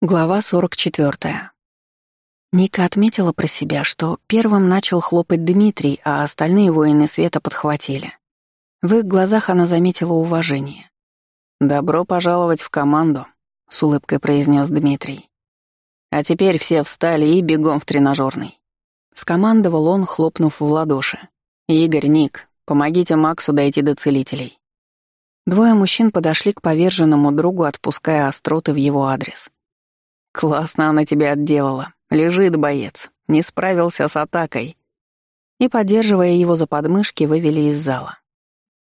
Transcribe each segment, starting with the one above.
Глава 44. Ника отметила про себя, что первым начал хлопать Дмитрий, а остальные воины света подхватили. В их глазах она заметила уважение. «Добро пожаловать в команду», — с улыбкой произнес Дмитрий. «А теперь все встали и бегом в тренажерный». Скомандовал он, хлопнув в ладоши. «Игорь, Ник, помогите Максу дойти до целителей». Двое мужчин подошли к поверженному другу, отпуская остроты в его адрес. «Классно она тебя отделала. Лежит боец. Не справился с атакой». И, поддерживая его за подмышки, вывели из зала.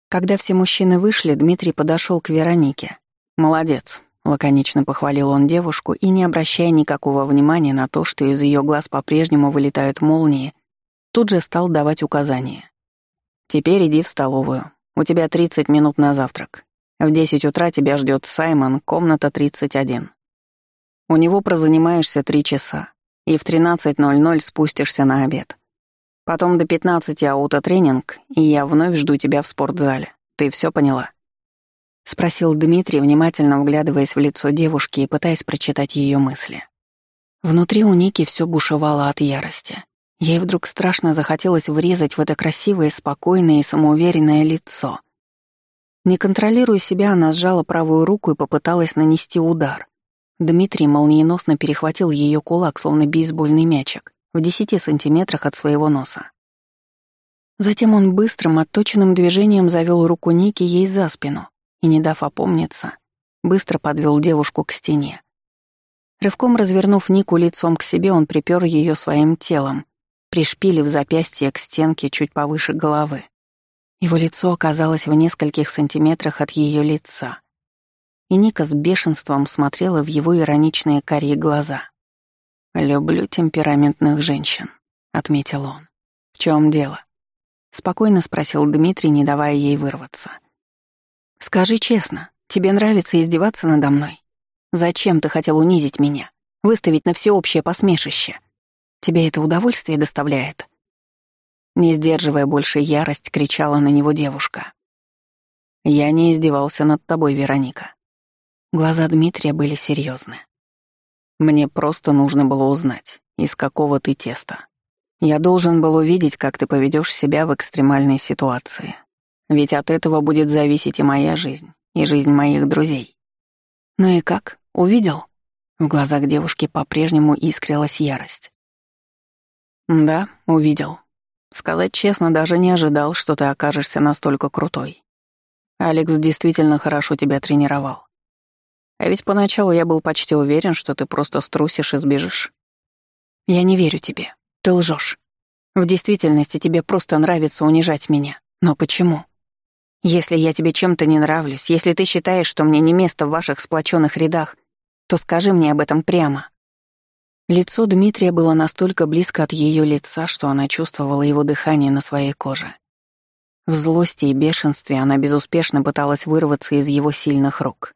Когда все мужчины вышли, Дмитрий подошел к Веронике. «Молодец», — лаконично похвалил он девушку и, не обращая никакого внимания на то, что из ее глаз по-прежнему вылетают молнии, тут же стал давать указания. «Теперь иди в столовую. У тебя 30 минут на завтрак. В 10 утра тебя ждет Саймон, комната 31. У него прозанимаешься три часа, и в 13.00 спустишься на обед. Потом до 15 аутотренинг, и я вновь жду тебя в спортзале. Ты все поняла?» Спросил Дмитрий, внимательно вглядываясь в лицо девушки и пытаясь прочитать ее мысли. Внутри у Ники все бушевало от ярости. Ей вдруг страшно захотелось врезать в это красивое, спокойное и самоуверенное лицо. Не контролируя себя, она сжала правую руку и попыталась нанести удар. Дмитрий молниеносно перехватил ее кулак, словно бейсбольный мячик, в десяти сантиметрах от своего носа. Затем он быстрым, отточенным движением завел руку Ники ей за спину и, не дав опомниться, быстро подвел девушку к стене. Рывком развернув Нику лицом к себе, он припер ее своим телом, пришпилив запястье к стенке чуть повыше головы. Его лицо оказалось в нескольких сантиметрах от ее лица — и Ника с бешенством смотрела в его ироничные карие глаза. «Люблю темпераментных женщин», — отметил он. «В чем дело?» — спокойно спросил Дмитрий, не давая ей вырваться. «Скажи честно, тебе нравится издеваться надо мной? Зачем ты хотел унизить меня, выставить на всеобщее посмешище? Тебе это удовольствие доставляет?» Не сдерживая больше ярость, кричала на него девушка. «Я не издевался над тобой, Вероника. Глаза Дмитрия были серьезны. «Мне просто нужно было узнать, из какого ты теста. Я должен был увидеть, как ты поведешь себя в экстремальной ситуации. Ведь от этого будет зависеть и моя жизнь, и жизнь моих друзей». «Ну и как? Увидел?» В глазах девушки по-прежнему искрилась ярость. «Да, увидел. Сказать честно, даже не ожидал, что ты окажешься настолько крутой. Алекс действительно хорошо тебя тренировал. А ведь поначалу я был почти уверен, что ты просто струсишь и сбежишь. Я не верю тебе. Ты лжешь. В действительности тебе просто нравится унижать меня. Но почему? Если я тебе чем-то не нравлюсь, если ты считаешь, что мне не место в ваших сплоченных рядах, то скажи мне об этом прямо. Лицо Дмитрия было настолько близко от ее лица, что она чувствовала его дыхание на своей коже. В злости и бешенстве она безуспешно пыталась вырваться из его сильных рук.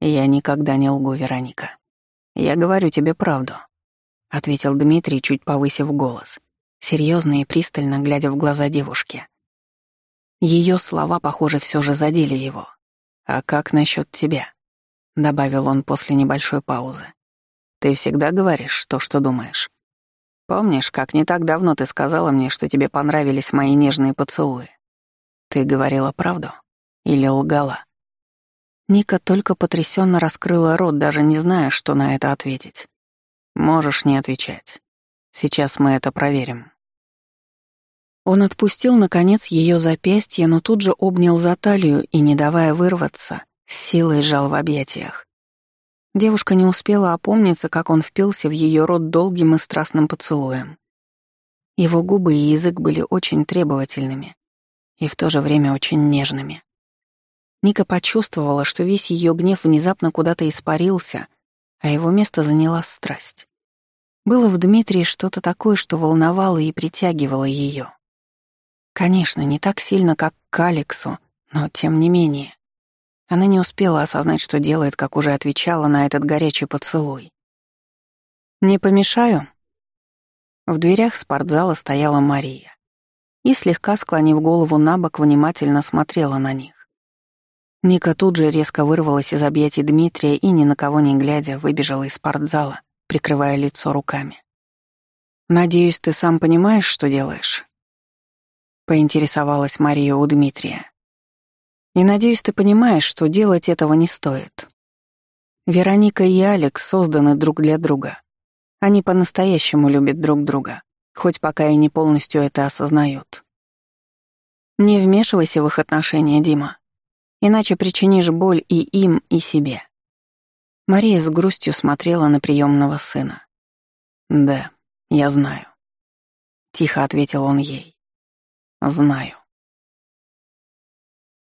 «Я никогда не лгу, Вероника. Я говорю тебе правду», — ответил Дмитрий, чуть повысив голос, серьезно и пристально глядя в глаза девушки. Ее слова, похоже, все же задели его. «А как насчет тебя?» — добавил он после небольшой паузы. «Ты всегда говоришь то, что думаешь. Помнишь, как не так давно ты сказала мне, что тебе понравились мои нежные поцелуи? Ты говорила правду или лгала?» Ника только потрясенно раскрыла рот, даже не зная, что на это ответить. «Можешь не отвечать. Сейчас мы это проверим». Он отпустил, наконец, ее запястье, но тут же обнял за талию и, не давая вырваться, с силой сжал в объятиях. Девушка не успела опомниться, как он впился в ее рот долгим и страстным поцелуем. Его губы и язык были очень требовательными и в то же время очень нежными. Ника почувствовала, что весь ее гнев внезапно куда-то испарился, а его место заняла страсть. Было в Дмитрии что-то такое, что волновало и притягивало ее. Конечно, не так сильно, как к Алексу, но тем не менее. Она не успела осознать, что делает, как уже отвечала на этот горячий поцелуй. «Не помешаю?» В дверях спортзала стояла Мария и, слегка склонив голову на бок, внимательно смотрела на них. Ника тут же резко вырвалась из объятий Дмитрия и, ни на кого не глядя, выбежала из спортзала, прикрывая лицо руками. «Надеюсь, ты сам понимаешь, что делаешь?» Поинтересовалась Мария у Дмитрия. «И надеюсь, ты понимаешь, что делать этого не стоит. Вероника и Алекс созданы друг для друга. Они по-настоящему любят друг друга, хоть пока и не полностью это осознают. Не вмешивайся в их отношения, Дима, иначе причинишь боль и им, и себе». Мария с грустью смотрела на приемного сына. «Да, я знаю», — тихо ответил он ей. «Знаю».